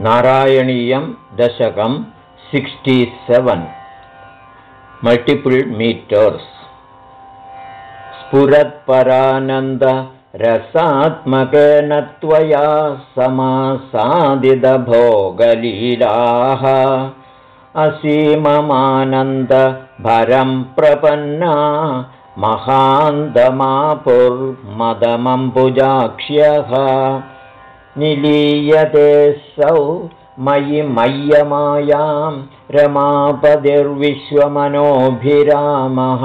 नारायणीयं दशकं sixty seven. Multiple meters. स्फुरत्परानन्दरसात्मकेन त्वया समासादिदभोगलीलाः असीममानन्दभरं प्रपन्ना महान्तमापुर्मदमम्बुजाक्ष्यः निलीयते सौ मयि मय्यमायां रमापतिर्विश्वमनोभिरामः।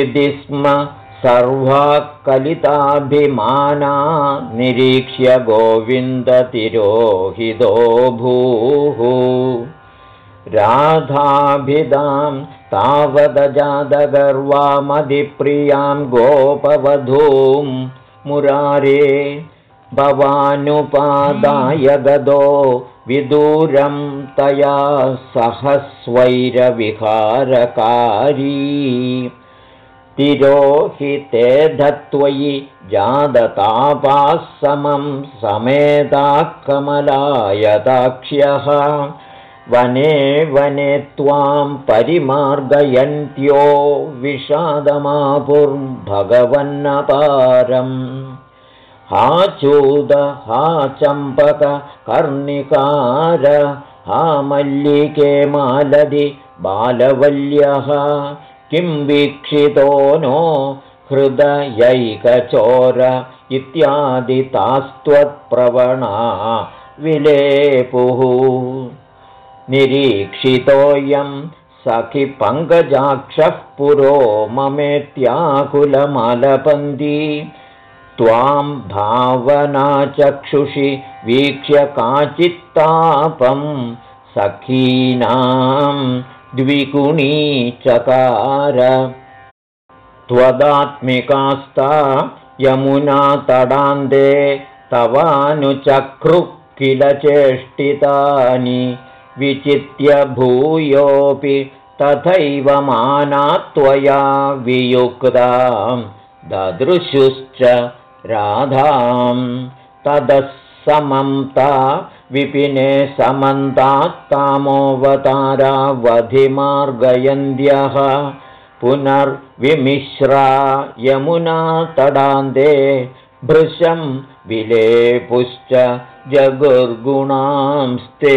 इति स्म सर्वाः कलिताभिमाना निरीक्ष्य गोविन्दतिरोहितो भूः राधाभिधां तावदजादगर्वामधिप्रियां गोपवधूं मुरारे भवानुपादाय गदो विदूरं तया सहस्वैरविहारकारी। तिरोहिते धत्वयि जादतापाः समं समेताः कमलायताक्ष्यः वने वने त्वां परिमार्गयन्त्यो विषादमापुर्भगवन्नपारम् हा चूद हा चम्पकर्णिकार हा मल्लिके मालदि बालवल्यः। किं वीक्षितो नो हृदयैकचोर इत्यादितास्त्वत्प्रवणा विलेपुः। निरीक्षितोऽयं सखि पङ्कजाक्षः पुरो ममेत्याकुलमलपन्दी त्वां भावनाचक्षुषि वीक्ष्य काचित्तापं सखीनां द्विगुणी चकार। त्वदात्मिकास्ता यमुना तडान्ते तवानुचक्रुः किल चेष्टितानि विचित्य भूयोऽपि तथैव माना त्वया वियुक्तां। ददृशुश्च राधां ततः समन्ता विपिने समन्तात्तामोऽवतारावधिमार्गयन्त्यः पुनर्विमिश्रा यमुना तडान्ते भृशं विलेपुश्च जगुर्गुणांस्ते।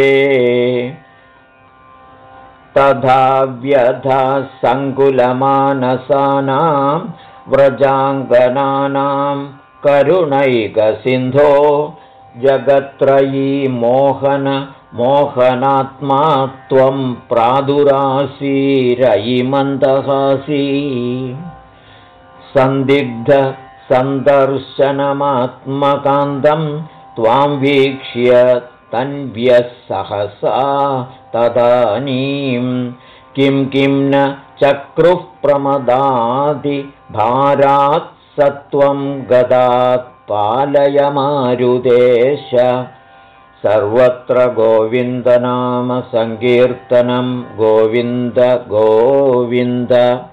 तथा व्यथा सङ्कुलमानसानां व्रजाङ्गनानां करुणैकसिन्धो जगत्त्रयी मोहन मोहनात्मा त्वं प्रादुरासीरयि मन्दहासी सन्दिग्धसन्दर्शनमात्मकान्तं त्वां वीक्ष्य तन्व्यः सहसा तदानीं किं किं न चक्रुः सत्वं गदात् पालयमारुदेश सर्वत्र गोविन्दनामसङ्कीर्तनं गोविन्द गोविन्द